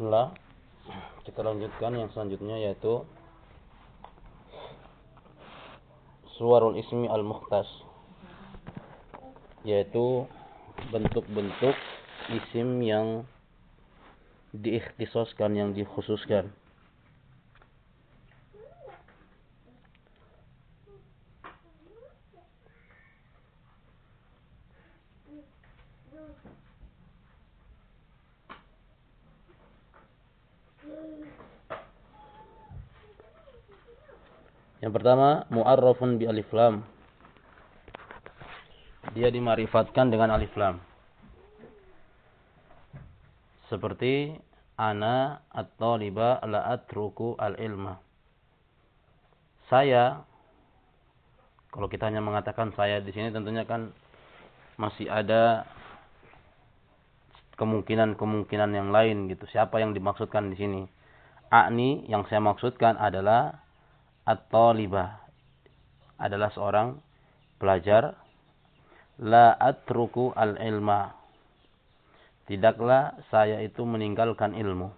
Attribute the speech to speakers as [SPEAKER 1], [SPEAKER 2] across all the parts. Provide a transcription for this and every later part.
[SPEAKER 1] Bismillah. Kita lanjutkan yang selanjutnya yaitu Suwarul Ismi Al-Mukhtas. Yaitu bentuk-bentuk isim yang diikhtisoskan, yang dikhususkan. Yang pertama, mu'arrafun bi alif lam. Dia dimarifatkan dengan alif lam. Seperti ana at-taliba la atruku al-ilma. Saya kalau kita hanya mengatakan saya di sini tentunya kan masih ada kemungkinan-kemungkinan yang lain gitu. Siapa yang dimaksudkan di sini? A'ni yang saya maksudkan adalah at-talibah adalah seorang pelajar. La atruku al-ilma. Tidaklah saya itu meninggalkan ilmu.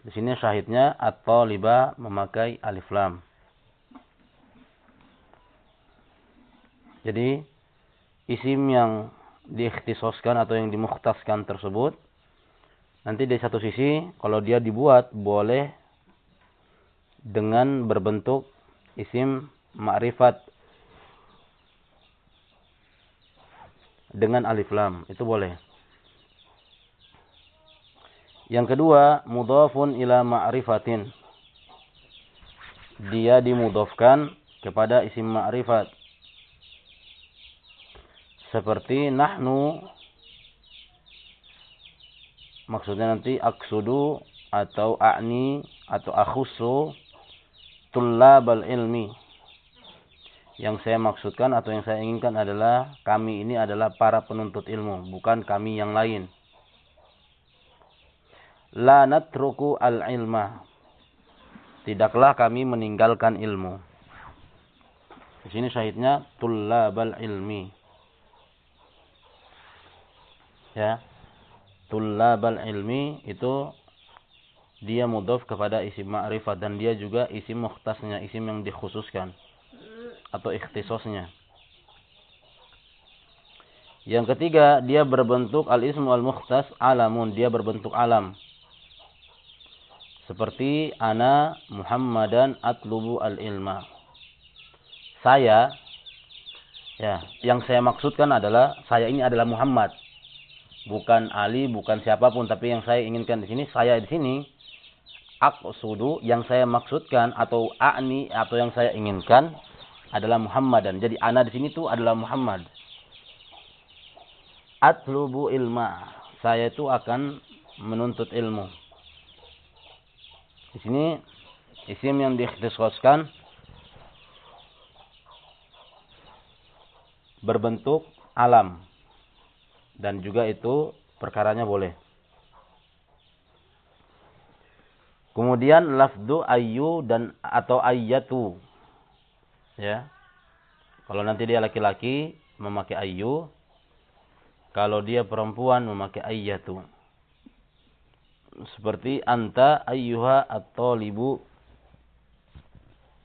[SPEAKER 1] Di sini syahidnya at-talibah memakai alif lam. Jadi isim yang diikhtisoskan atau yang dimukhtaskan tersebut nanti di satu sisi kalau dia dibuat boleh dengan berbentuk isim ma'rifat dengan alif lam. Itu boleh. Yang kedua mudhafun ila ma'rifatin. Dia dimudhafkan kepada isim ma'rifat. Seperti nahnu maksudnya nanti aksudu atau a'ni atau akhusu tullabal ilmi. Yang saya maksudkan atau yang saya inginkan adalah kami ini adalah para penuntut ilmu, bukan kami yang lain. La natruku al-ilma. Tidaklah kami meninggalkan ilmu. Di sini syahidnya tullabal ilmi. Ya. Tullabal ilmi itu dia mudhaf kepada isim ma'rifat dan dia juga isim mukhtasnya, isim yang dikhususkan atau ikhtisosnya. Yang ketiga, dia berbentuk al-ismu al-mukhtas alamun, dia berbentuk alam. Seperti ana Muhammadan atlubu al-ilma. Saya ya, yang saya maksudkan adalah saya ini adalah Muhammad. Bukan Ali, bukan siapa pun, tapi yang saya inginkan di sini, saya di sini aqsudu yang saya maksudkan atau a'ni atau yang saya inginkan adalah Muhammad dan jadi ana di sini tuh adalah Muhammad. Atlubu ilma. Saya itu akan menuntut ilmu. Di sini isim yang diikhtisaskan berbentuk alam dan juga itu perkaranya boleh. Kemudian lafdu ayu dan atau ayatu. Ya. Kalau nanti dia laki-laki memakai ayu, kalau dia perempuan memakai ayatu. Seperti anta ayyuha at-talibu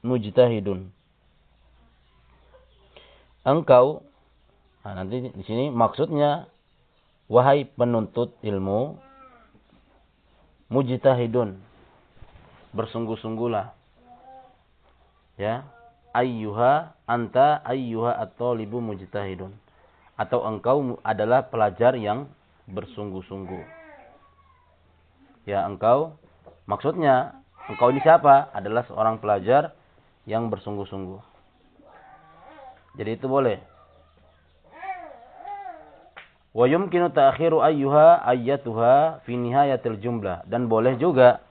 [SPEAKER 1] mujtahidun. Engkau nah nanti di sini maksudnya wahai penuntut ilmu mujtahidun bersungguh-sungguhlah. Ya. Ayyuha anta ayyuha at-talibu mujtahidun. Atau engkau adalah pelajar yang bersungguh-sungguh. Ya, engkau maksudnya engkau ini siapa? Adalah seorang pelajar yang bersungguh-sungguh. Jadi itu boleh. Wa yumkinu ta'khiru ayyuha ayyatuha fi nihayatil jumlah dan boleh juga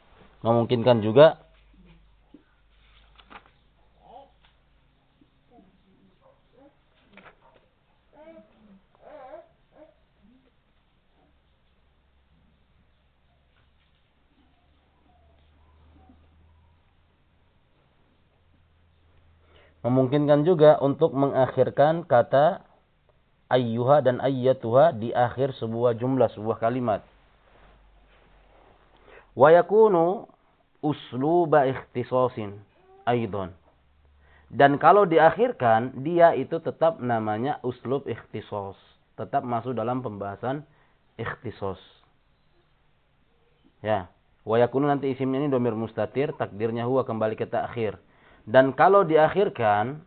[SPEAKER 1] memungkinkan juga memungkinkan juga untuk mengakhirkan kata ayyuha dan ayyatuha di akhir sebuah jumlah, sebuah kalimat. Wa yakunu usluba ikhtisasin aidon. Dan kalau diakhirkan, dia itu tetap namanya uslub ikhtisos. Tetap masuk dalam pembahasan ikhtisos. Ya. Wa yakunu nanti isimnya ini domir mustatir, takdirnya huwa kembali ke takhir. Dan kalau diakhirkan,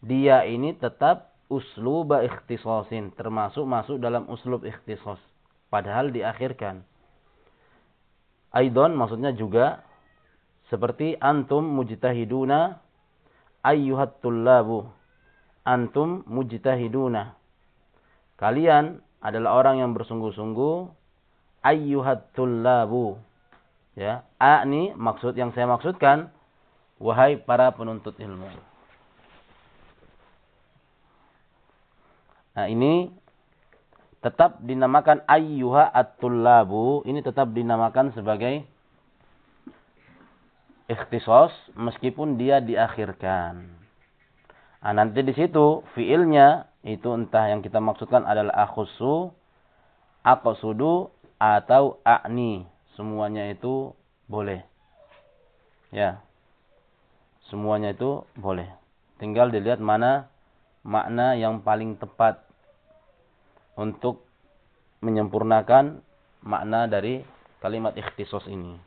[SPEAKER 1] dia ini tetap usluba ikhtisosin. Termasuk masuk dalam uslub ikhtisos. Padahal diakhirkan. Aidon maksudnya juga seperti antum mujtahiduna ayyuhat tullabu. Antum mujtahiduna. Kalian adalah orang yang bersungguh-sungguh ayyuhat tullabu. Ya, a ini maksud yang saya maksudkan wahai para penuntut ilmu. Nah, ini tetap dinamakan ayyuha at-tullabu, ini tetap dinamakan sebagai ikhtisos meskipun dia diakhirkan. Nah, nanti di situ fiilnya itu entah yang kita maksudkan adalah akhusu, aqsudu atau a'ni. Semuanya itu boleh. Ya. Semuanya itu boleh. Tinggal dilihat mana makna yang paling tepat untuk menyempurnakan makna dari kalimat ikhtisos ini.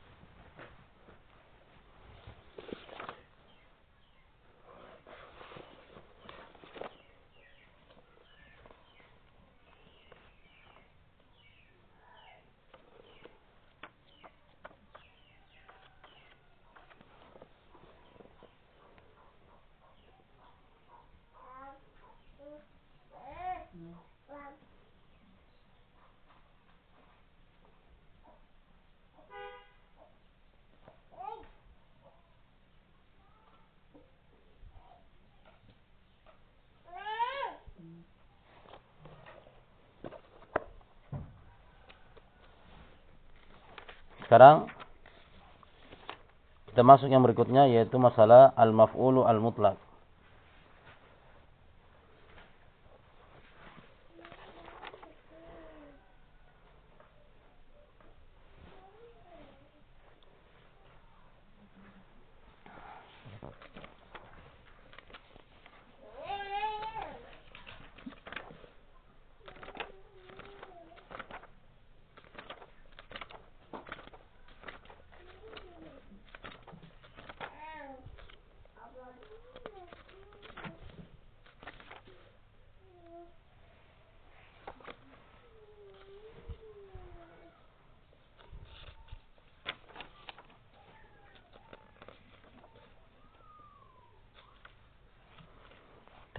[SPEAKER 1] Sekarang kita masuk yang berikutnya yaitu masalah al-maf'ulu al-mutlak.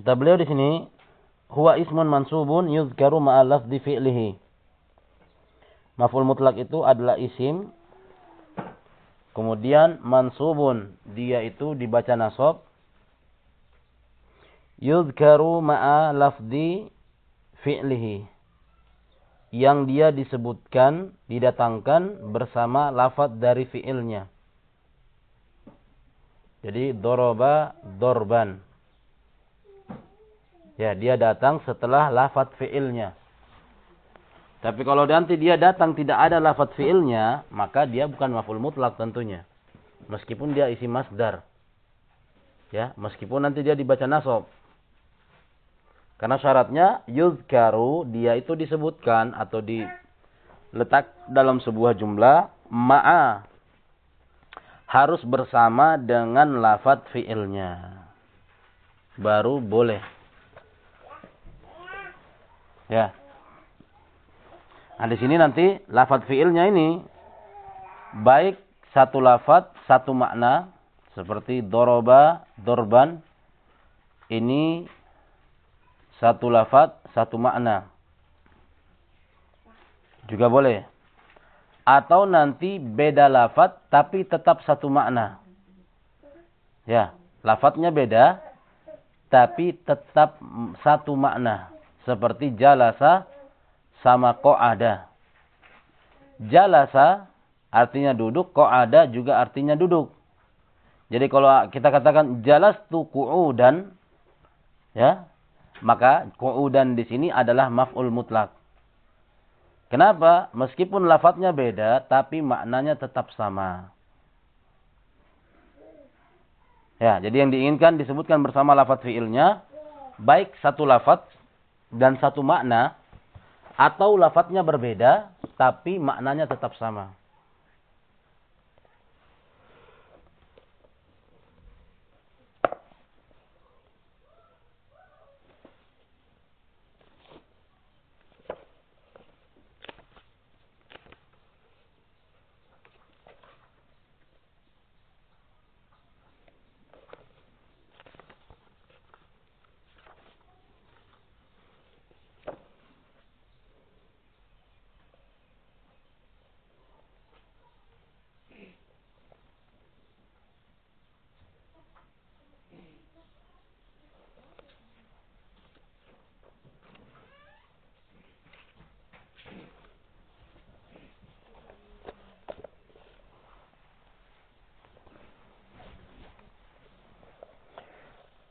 [SPEAKER 1] Kata beliau di sini, huwa ismun mansubun yuzkaru ma'al lafzi fi'lihi. Maf'ul mutlak itu adalah isim kemudian mansubun dia itu dibaca nasab yuzkaru ma'a lafzi fi'lihi yang dia disebutkan didatangkan bersama lafaz dari fi'ilnya. Jadi doroba dorban. Ya, dia datang setelah lafat fi'ilnya. Tapi kalau nanti dia datang tidak ada lafat fi'ilnya, maka dia bukan maf'ul mutlak tentunya. Meskipun dia isi masdar. Ya, meskipun nanti dia dibaca nasab. Karena syaratnya yuzkaru dia itu disebutkan atau diletak dalam sebuah jumlah ma'a harus bersama dengan lafat fi'ilnya. Baru boleh. Ya. Nah, di sini nanti lafaz fiilnya ini baik satu lafaz satu makna seperti doroba, dorban ini satu lafaz satu makna. Juga boleh. Atau nanti beda lafaz tapi tetap satu makna. Ya, lafadznya beda tapi tetap satu makna seperti jalasa sama ada. Jalasa artinya duduk, ada juga artinya duduk. Jadi kalau kita katakan jalas tu qu'udan ya, maka qu'udan di sini adalah maf'ul mutlak. Kenapa? Meskipun lafadznya beda, tapi maknanya tetap sama. Ya, jadi yang diinginkan disebutkan bersama lafadz fiilnya, baik satu lafadz dan satu makna, atau lafadznya berbeda, tapi maknanya tetap sama.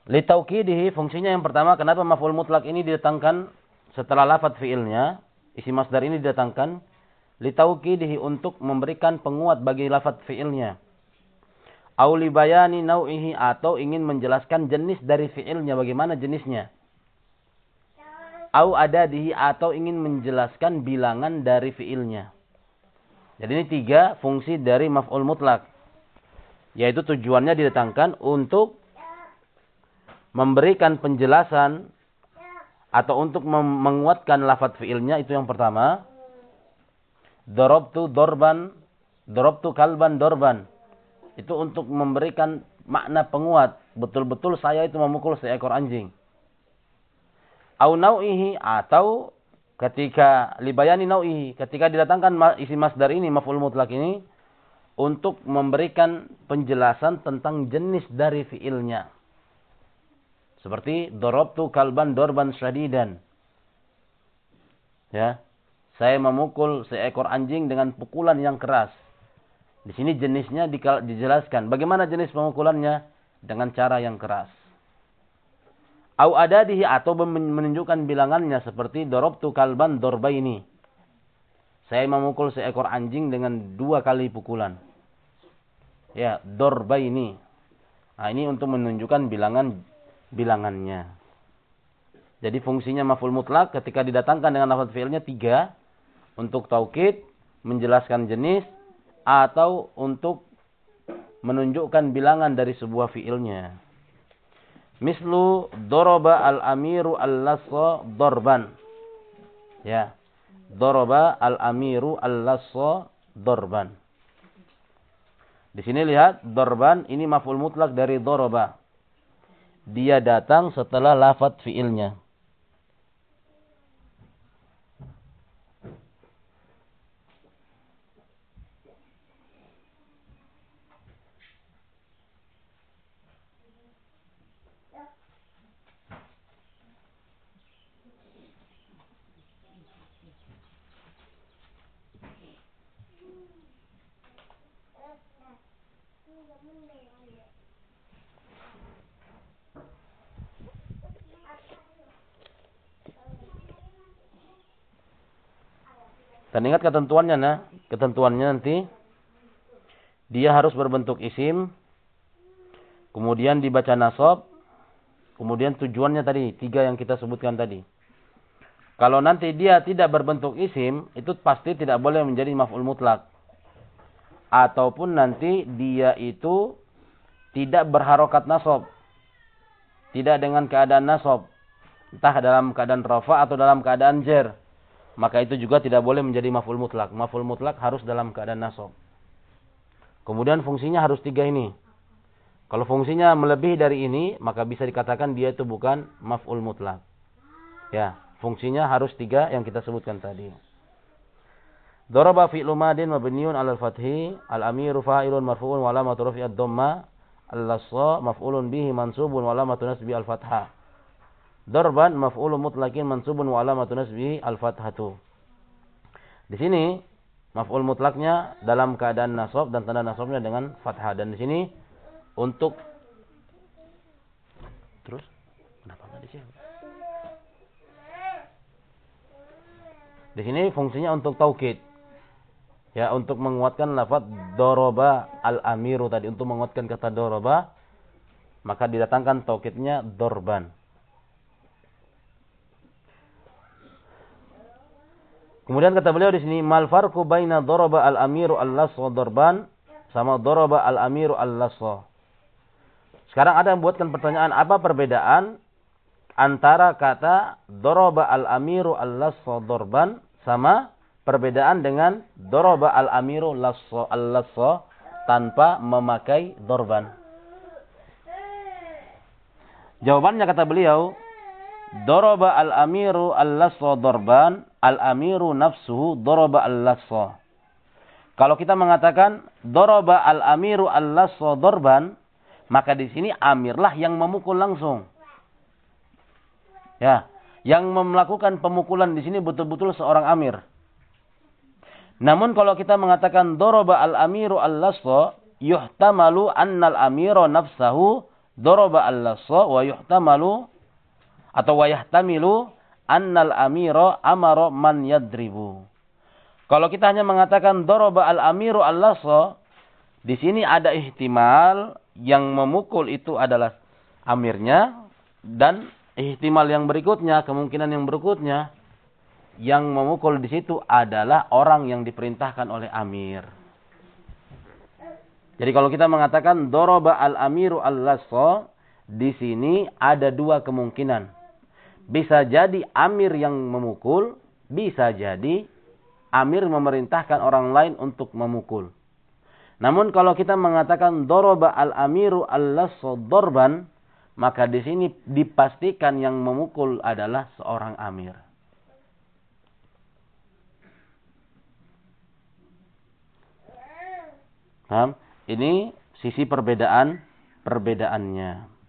[SPEAKER 1] Litaukidihi fungsinya yang pertama kenapa maf'ul mutlak ini didatangkan setelah lafaz fiilnya, isi masdar ini didatangkan litaukidihi untuk memberikan penguat bagi lafaz fiilnya. Au bayani nau'ihi atau ingin menjelaskan jenis dari fiilnya bagaimana jenisnya. Au adadihi atau ingin menjelaskan bilangan dari fiilnya. Jadi ini tiga fungsi dari maf'ul mutlak. Yaitu tujuannya didatangkan untuk memberikan penjelasan atau untuk menguatkan lafaz fiilnya itu yang pertama. Dorobtu dorban, dorobtu kalban dorban. Itu untuk memberikan makna penguat. Betul-betul saya itu memukul seekor anjing. Au nau'ihi atau ketika libayani nau'ihi. Ketika didatangkan isi masdar ini, maf'ul mutlak ini. Untuk memberikan penjelasan tentang jenis dari fiilnya. Seperti dorobtu kalban dorban syadidan. Ya. Saya memukul seekor anjing dengan pukulan yang keras. Di sini jenisnya dijelaskan. Bagaimana jenis pemukulannya? Dengan cara yang keras. Au adadihi atau menunjukkan bilangannya seperti dorobtu kalban dorba ini. Saya memukul seekor anjing dengan dua kali pukulan. Ya, dorba ini. Nah, ini untuk menunjukkan bilangan bilangannya. Jadi fungsinya maf'ul mutlak ketika didatangkan dengan lafaz fi'ilnya tiga. Untuk taukid, menjelaskan jenis, atau untuk menunjukkan bilangan dari sebuah fi'ilnya. Mislu doroba al-amiru al-lassa dorban. Ya. Doroba al-amiru al-lassa dorban. Di sini lihat dorban ini maf'ul mutlak dari doroba dia datang setelah lafaz fiilnya. Dan ingat ketentuannya nah, ketentuannya nanti dia harus berbentuk isim, kemudian dibaca nasab, kemudian tujuannya tadi tiga yang kita sebutkan tadi. Kalau nanti dia tidak berbentuk isim, itu pasti tidak boleh menjadi maf'ul mutlak. Ataupun nanti dia itu tidak berharokat nasab. Tidak dengan keadaan nasab. Entah dalam keadaan rafa atau dalam keadaan jer maka itu juga tidak boleh menjadi maf'ul mutlak. Maf'ul mutlak harus dalam keadaan nasab. Kemudian fungsinya harus tiga ini. Kalau fungsinya melebihi dari ini, maka bisa dikatakan dia itu bukan maf'ul mutlak. Ya, fungsinya harus tiga yang kita sebutkan tadi. Daraba fi'lu madin mabniun 'alal fathi, al-amiru fa'ilun marfu'un wa alamatu raf'i ad-dhamma, al-lassa maf'ulun bihi mansubun wa alamatu nasbi al-fathah. Darban maf'ulun mutlaqin mansubun wa alamatu nasbihi al-fathatu. Di sini maf'ul mutlaknya dalam keadaan nasab dan tanda nasabnya dengan fathah dan di sini untuk terus kenapa enggak di sini? Di sini fungsinya untuk taukid. Ya, untuk menguatkan lafaz doroba al-amiru tadi. Untuk menguatkan kata doroba, maka didatangkan taukidnya dorban. Kemudian kata beliau di sini, mal farqu baina doroba al-amiru al-laswa dorban sama doroba al-amiru al-laswa. Sekarang ada yang buatkan pertanyaan, apa perbedaan antara kata doroba al-amiru al-laswa dorban sama Perbedaan dengan doroba al-amiru al-lasso tanpa memakai dorban. Jawabannya kata beliau, doroba al-amiru al-lasso dorban, al-amiru nafsuhu doroba al-lasso. Kalau kita mengatakan doroba al-amiru al-lasso dorban, maka di sini amirlah yang memukul langsung. Ya, yang melakukan pemukulan di sini betul-betul seorang amir. Namun kalau kita mengatakan doroba al-amiru al-lassa, yuhtamalu annal amiru nafsahu doroba al-lassa wa yuhtamalu atau wa yahtamilu annal amiru amaro man yadribu. Kalau kita hanya mengatakan doroba al-amiru al-lassa, di sini ada ihtimal yang memukul itu adalah amirnya dan ihtimal yang berikutnya, kemungkinan yang berikutnya yang memukul di situ adalah orang yang diperintahkan oleh amir. Jadi kalau kita mengatakan doroba al-amiru al-lasso, di sini ada dua kemungkinan. Bisa jadi amir yang memukul, bisa jadi amir memerintahkan orang lain untuk memukul. Namun kalau kita mengatakan doroba al-amiru al-lasso dorban, maka di sini dipastikan yang memukul adalah seorang amir. Paham? Ini sisi perbedaan perbedaannya.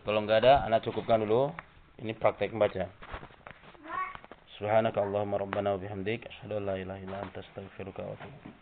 [SPEAKER 1] Kalau nggak ada, anak cukupkan dulu. Ini praktek membaca. Subhanaka Allahumma rabbana wa bihamdik asyhadu an la ilaha illa anta astaghfiruka wa atubu